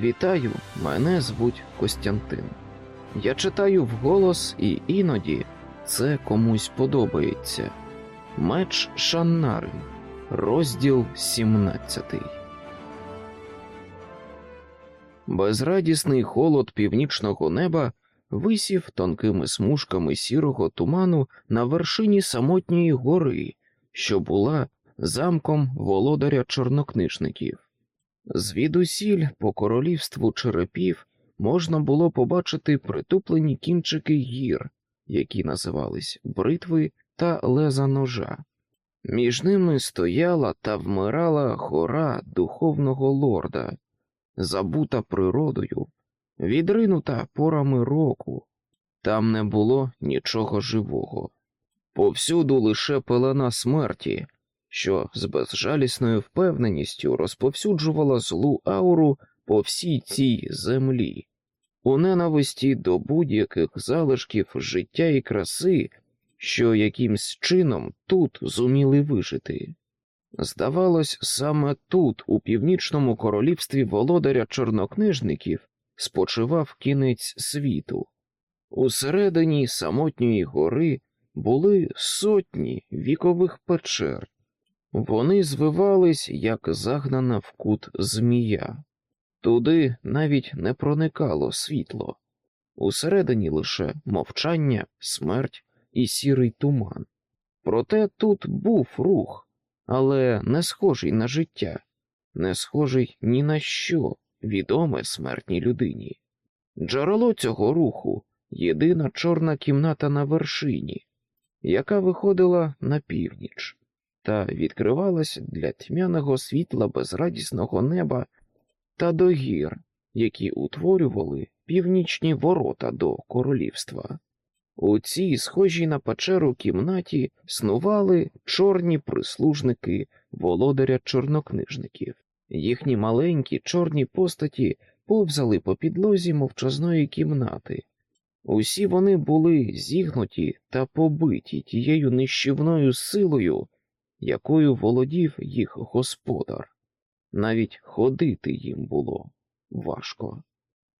Вітаю, мене звуть Костянтин. Я читаю вголос, і іноді це комусь подобається. Меч Шаннари, розділ 17. Безрадісний холод північного неба висів тонкими смужками сірого туману на вершині самотньої гори, що була замком володаря чорнокнижників. Звідусіль по королівству черепів можна було побачити притуплені кінчики гір, які називались бритви та леза ножа. Між ними стояла та вмирала гора духовного лорда, забута природою, відринута порами року. Там не було нічого живого. Повсюду лише пелена смерті, що з безжалісною впевненістю розповсюджувала злу ауру по всій цій землі, у ненависті до будь-яких залишків життя і краси, що якимсь чином тут зуміли вижити. Здавалось, саме тут, у північному королівстві володаря чорнокнижників, спочивав кінець світу. Усередині самотньої гори були сотні вікових печер, вони звивались, як загнана в кут змія, туди навіть не проникало світло, усередині лише мовчання, смерть і сірий туман. Проте тут був рух, але не схожий на життя, не схожий ні на що відоме смертній людині. Джерело цього руху єдина чорна кімната на вершині, яка виходила на північ та відкривалась для тьмяного світла безрадісного неба та до гір, які утворювали північні ворота до королівства. У цій схожій на печеру кімнаті снували чорні прислужники володаря чорнокнижників. Їхні маленькі чорні постаті повзали по підлозі мовчазної кімнати. Усі вони були зігнуті та побиті тією нищівною силою, якою володів їх господар. Навіть ходити їм було важко.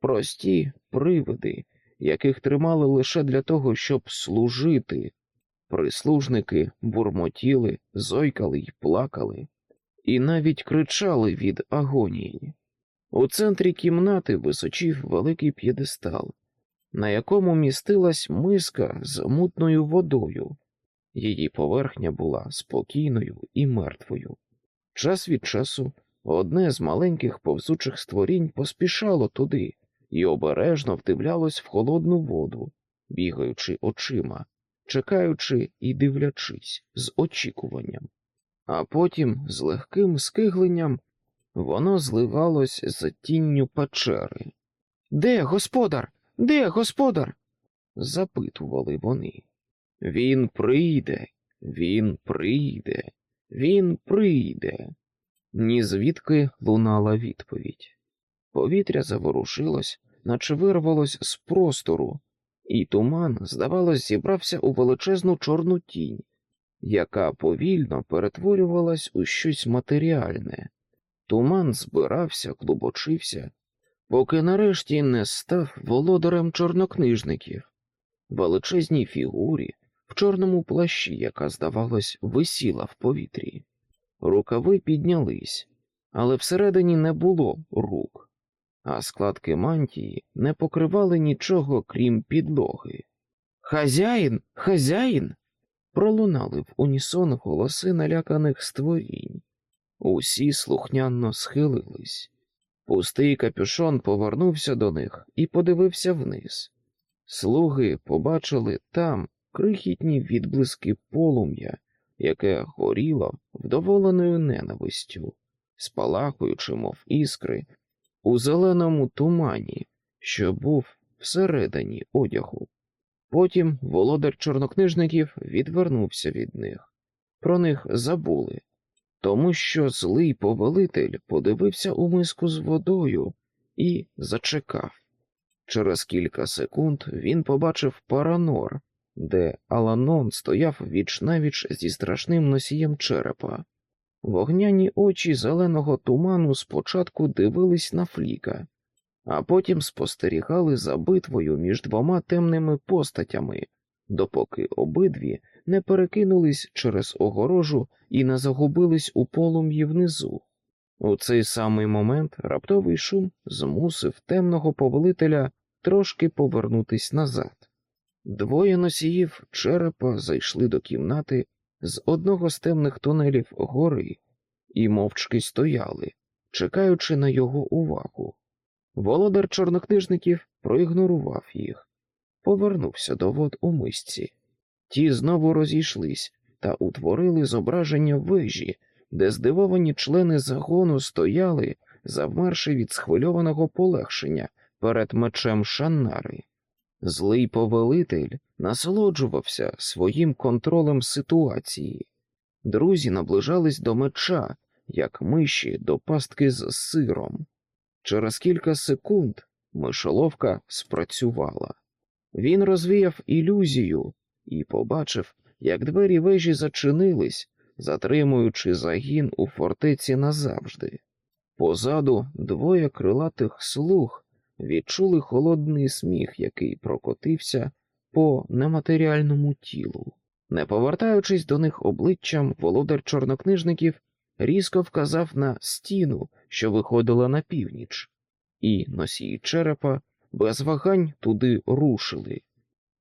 Прості привиди, яких тримали лише для того, щоб служити. Прислужники бурмотіли, зойкали й плакали, і навіть кричали від агонії. У центрі кімнати височив великий п'єдестал, на якому містилась миска з мутною водою, Її поверхня була спокійною і мертвою. Час від часу одне з маленьких повзучих створінь поспішало туди і обережно вдивлялось в холодну воду, бігаючи очима, чекаючи і дивлячись з очікуванням. А потім, з легким скигленням, воно зливалось з тінню печери. Де господар? Де господар? запитували вони. Він прийде, він прийде, він прийде. Ні звідки лунала відповідь. Повітря заворушилось, наче вирвалось з простору, і туман, здавалось, зібрався у величезну чорну тінь, яка повільно перетворювалась у щось матеріальне. Туман збирався, клубочився, поки нарешті не став володарем чорнокнижників, величезній фігурі в чорному плащі, яка, здавалось, висіла в повітрі. Рукави піднялись, але всередині не було рук, а складки мантії не покривали нічого, крім підлоги. Хазяїн, хазяїн. пролунали в унісон голоси наляканих створінь. Усі слухняно схилились. Пустий капюшон повернувся до них і подивився вниз. Слуги побачили там крихітні відблиски полум'я, яке горіло вдоволеною ненавистю, спалахуючи, мов іскри, у зеленому тумані, що був всередині одягу. Потім володар чорнокнижників відвернувся від них. Про них забули, тому що злий повелитель подивився у миску з водою і зачекав. Через кілька секунд він побачив паранор, де Аланон стояв віч навіч зі страшним носієм черепа. Вогняні очі зеленого туману спочатку дивились на фліка, а потім спостерігали за битвою між двома темними постатями, допоки обидві не перекинулись через огорожу і не загубились у полум'ї внизу. У цей самий момент раптовий шум змусив темного повелителя трошки повернутись назад. Двоє носіїв черепа зайшли до кімнати з одного з темних тунелів гори і мовчки стояли, чекаючи на його увагу. Володар чорнокнижників проігнорував їх, повернувся до вод у мисці. Ті знову розійшлись та утворили зображення вежі, де здивовані члени загону стояли, завмерши від схвильованого полегшення перед мечем Шаннари. Злий повелитель насолоджувався своїм контролем ситуації. Друзі наближались до меча, як миші до пастки з сиром. Через кілька секунд мишоловка спрацювала. Він розвіяв ілюзію і побачив, як двері вежі зачинились, затримуючи загін у фортеці назавжди. Позаду двоє крилатих слуг відчули холодний сміх, який прокотився по нематеріальному тілу. Не повертаючись до них обличчям, володар чорнокнижників різко вказав на стіну, що виходила на північ, і носії черепа без вагань туди рушили.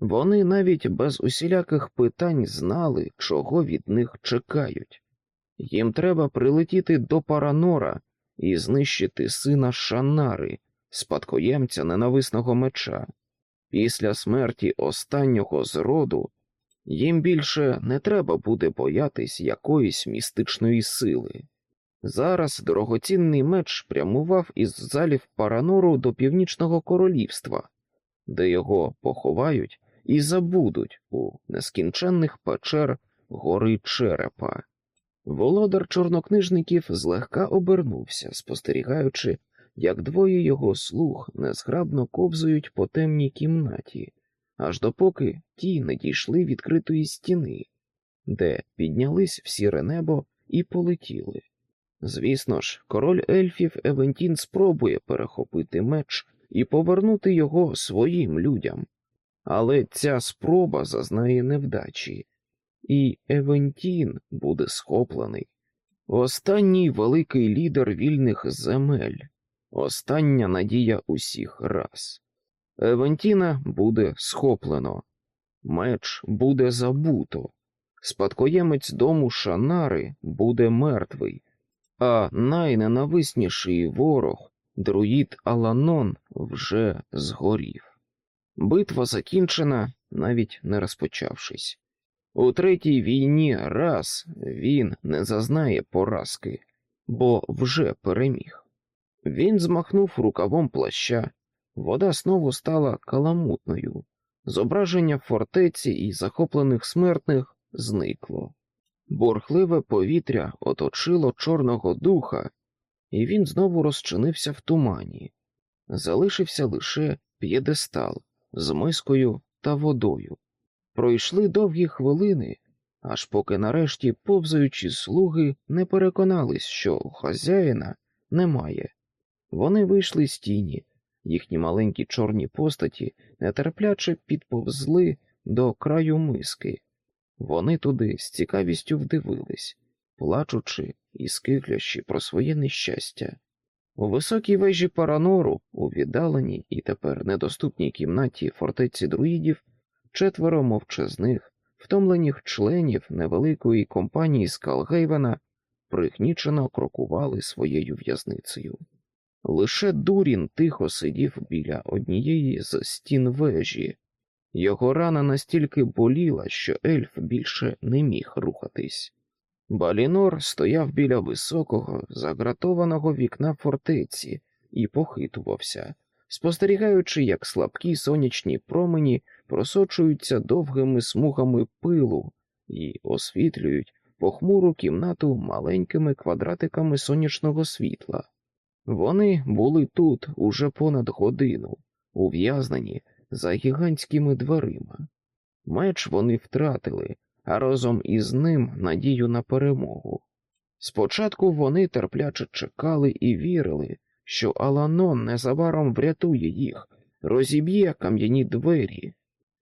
Вони навіть без усіляких питань знали, чого від них чекають. Їм треба прилетіти до Паранора і знищити сина Шанари, спадкоємця ненависного меча. Після смерті останнього з роду їм більше не треба буде боятись якоїсь містичної сили. Зараз дорогоцінний меч прямував із залів Паранору до північного королівства, де його поховають і забудуть у нескінченних печер гори черепа. Володар чорнокнижників злегка обернувся, спостерігаючи, як двоє його слуг незграбно ковзають по темній кімнаті, аж допоки ті не дійшли відкритої стіни, де піднялись в сіре небо і полетіли. Звісно ж, король ельфів Евентін спробує перехопити меч і повернути його своїм людям, але ця спроба зазнає невдачі, і Евентін буде схоплений. Останній великий лідер вільних земель, остання надія усіх раз. Евентіна буде схоплено, меч буде забуто, спадкоємець дому Шанари буде мертвий, а найненависніший ворог, друїд Аланон, вже згорів. Битва закінчена, навіть не розпочавшись. У третій війні раз він не зазнає поразки, бо вже переміг. Він змахнув рукавом плаща, вода знову стала каламутною, зображення фортеці і захоплених смертних зникло. Борхливе повітря оточило Чорного духа, і він знову розчинився в тумані. Залишився лише п'єдестал з мискою та водою. Пройшли довгі хвилини, аж поки нарешті повзаючі слуги не переконались, що хазяїна немає. Вони вийшли з тіні, їхні маленькі чорні постаті нетерпляче підповзли до краю миски. Вони туди з цікавістю вдивились, плачучи і скиглячи про своє нещастя. У високій вежі Паранору, у віддаленій і тепер недоступній кімнаті фортеці друїдів, четверо мовчазних, втомлених членів невеликої компанії Скалгейвена пригнічено крокували своєю в'язницею. Лише Дурін тихо сидів біля однієї з стін вежі. Його рана настільки боліла, що ельф більше не міг рухатись. Балінор стояв біля високого, загратованого вікна фортеці і похитувався, спостерігаючи, як слабкі сонячні промені просочуються довгими смугами пилу і освітлюють похмуру кімнату маленькими квадратиками сонячного світла. Вони були тут уже понад годину, ув'язнені за гігантськими дверима. Меч вони втратили, а разом із ним надію на перемогу. Спочатку вони терпляче чекали і вірили, що Аланон незабаром врятує їх, розіб'є кам'яні двері.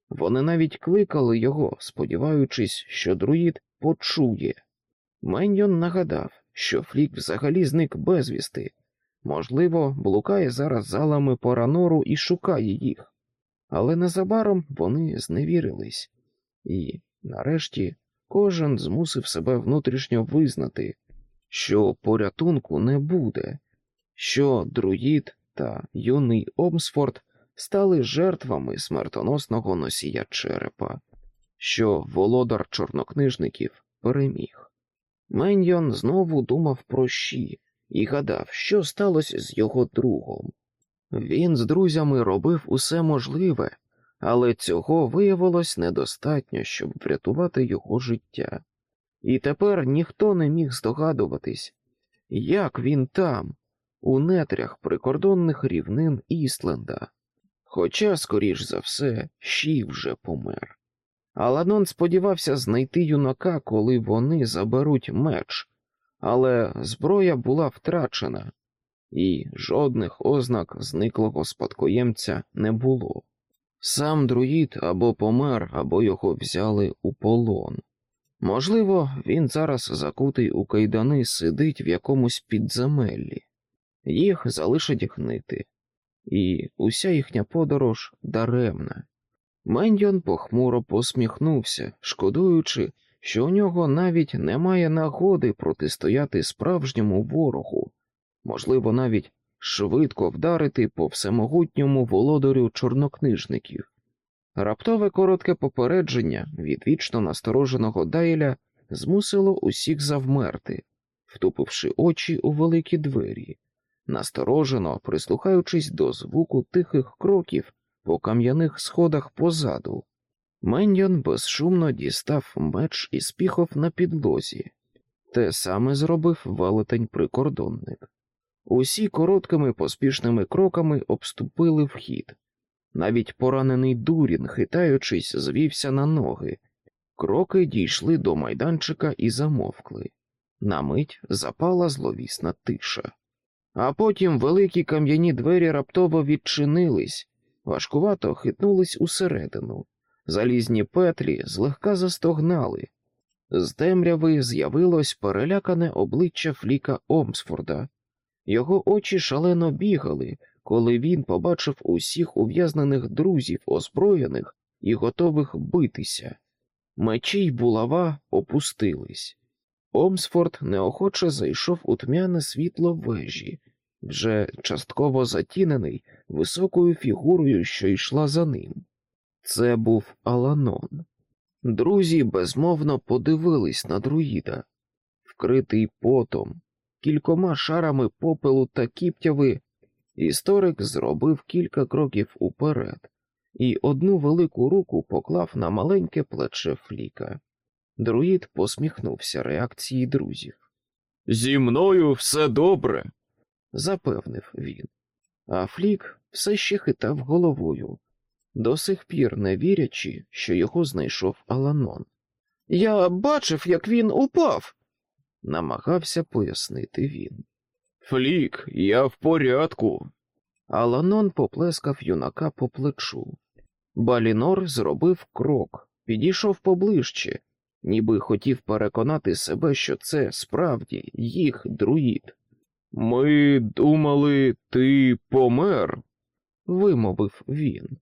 Вони навіть кликали його, сподіваючись, що друїд почує. Меньйон нагадав, що Флік взагалі зник безвісти, можливо, блукає зараз залами Поранору і шукає їх, але незабаром вони зневірились, і, нарешті, кожен змусив себе внутрішньо визнати, що порятунку не буде, що друїд та юний Омсфорд стали жертвами смертоносного носія черепа, що володар чорнокнижників переміг. Меньйон знову думав про щі і гадав, що сталося з його другом. Він з друзями робив усе можливе, але цього виявилось недостатньо, щоб врятувати його життя. І тепер ніхто не міг здогадуватись, як він там, у нетрях прикордонних рівнин Істленда. Хоча, скоріш за все, Ші вже помер. Аладон сподівався знайти юнака, коли вони заберуть меч, але зброя була втрачена, і жодних ознак зниклого спадкоємця не було. Сам друїд або помер, або його взяли у полон. Можливо, він зараз закутий у кайдани сидить в якомусь підземеллі, їх залишать гнити, і уся їхня подорож даремна. Мендьон похмуро посміхнувся, шкодуючи, що у нього навіть немає нагоди протистояти справжньому ворогу, можливо, навіть швидко вдарити по всемогутньому володарю чорнокнижників. Раптове коротке попередження від вічно настороженого Дайля змусило усіх завмерти, втупивши очі у великі двері, насторожено прислухаючись до звуку тихих кроків по кам'яних сходах позаду. Меньйон безшумно дістав меч і спіхов на підлозі. Те саме зробив велетень прикордонник. Усі короткими поспішними кроками обступили вхід. Навіть поранений Дурін, хитаючись, звівся на ноги. Кроки дійшли до майданчика і замовкли. На мить запала зловісна тиша. А потім великі кам'яні двері раптово відчинились, важкувато хитнулись усередину. Залізні петлі злегка застогнали. З темряви з'явилось перелякане обличчя Фліка Омсфорда. Його очі шалено бігали, коли він побачив усіх ув'язнених друзів, озброєних і готових битися. Мечі й булава опустились. Омсфорд неохоче зайшов у тьмяне світло вежі, вже частково затінений високою фігурою, що йшла за ним. Це був Аланон. Друзі безмовно подивились на друїда, вкритий потом, кількома шарами попелу та кіптяви, історик зробив кілька кроків уперед і одну велику руку поклав на маленьке плече Фліка. Друїд посміхнувся реакції друзів. Зі мною все добре, запевнив він. А Флік все ще хитав головою, до сих пір не вірячи, що його знайшов Аланон. Я бачив, як він упав, намагався пояснити він. Флік, я в порядку. Аланон поплескав юнака по плечу. Балінор зробив крок, підійшов поближче, ніби хотів переконати себе, що це справді їх друїд. Ми думали, ти помер, вимовив він.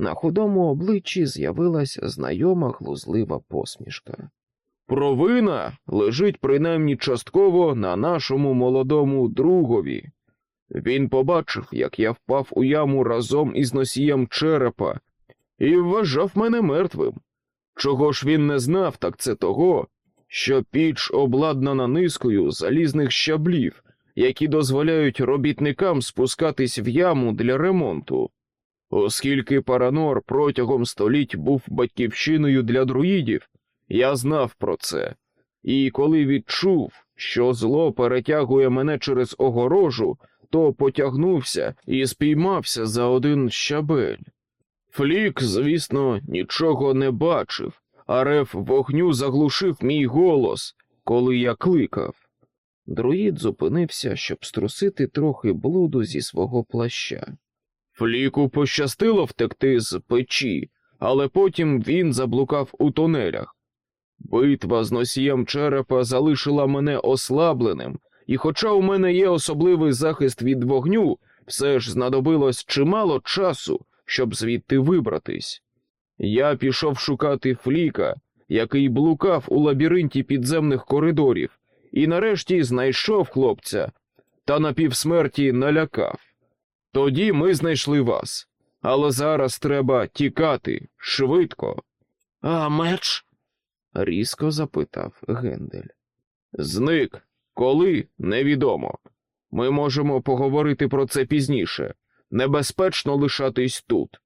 На худому обличчі з'явилась знайома глузлива посмішка. Провина лежить принаймні частково на нашому молодому другові. Він побачив, як я впав у яму разом із носієм черепа, і вважав мене мертвим. Чого ж він не знав, так це того, що піч обладнана низкою залізних щаблів, які дозволяють робітникам спускатись в яму для ремонту. Оскільки Паранор протягом століть був батьківщиною для друїдів, я знав про це, і коли відчув, що зло перетягує мене через огорожу, то потягнувся і спіймався за один щабель. Флік, звісно, нічого не бачив, а рев вогню заглушив мій голос, коли я кликав. Друїд зупинився, щоб струсити трохи блуду зі свого плаща. Фліку пощастило втекти з печі, але потім він заблукав у тунелях. Битва з носієм черепа залишила мене ослабленим, і хоча у мене є особливий захист від вогню, все ж знадобилось чимало часу, щоб звідти вибратись. Я пішов шукати фліка, який блукав у лабіринті підземних коридорів, і нарешті знайшов хлопця та на півсмерті налякав. Тоді ми знайшли вас, але зараз треба тікати швидко. А меч? різко запитав Гендель. Зник. Коли невідомо. Ми можемо поговорити про це пізніше. Небезпечно лишатись тут.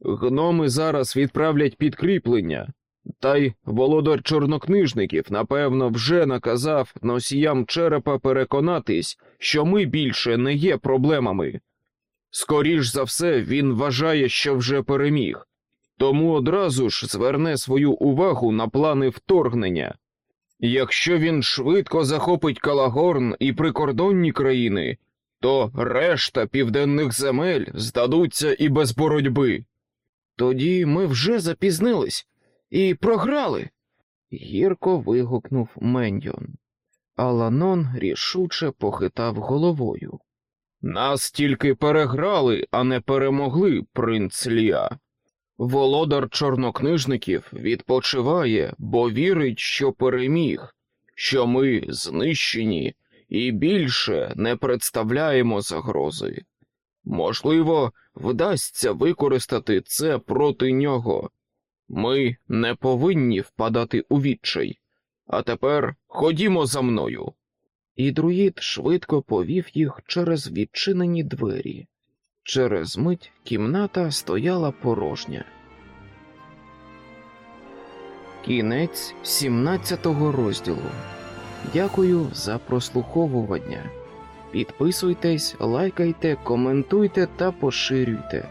Гноми зараз відправлять підкріплення, та й володар чорнокнижників, напевно, вже наказав носіям черепа переконатись, що ми більше не є проблемами. Скоріш за все, він вважає, що вже переміг, тому одразу ж зверне свою увагу на плани вторгнення. Якщо він швидко захопить Калагорн і прикордонні країни, то решта південних земель здадуться і без боротьби. Тоді ми вже запізнились і програли. Гірко вигукнув Мендьон. Аланон рішуче похитав головою. Нас тільки переграли, а не перемогли, принц Ліа. Володар чорнокнижників відпочиває, бо вірить, що переміг, що ми знищені і більше не представляємо загрози. Можливо, вдасться використати це проти нього. Ми не повинні впадати у відчай. А тепер ходімо за мною. І друїд швидко повів їх через відчинені двері. Через мить кімната стояла порожня. Кінець 17 розділу. Дякую за прослуховування. Підписуйтесь, лайкайте, коментуйте та поширюйте.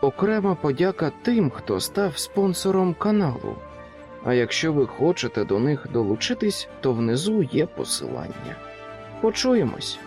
Окрема подяка тим, хто став спонсором каналу. А якщо ви хочете до них долучитись, то внизу є посилання. Почуємось!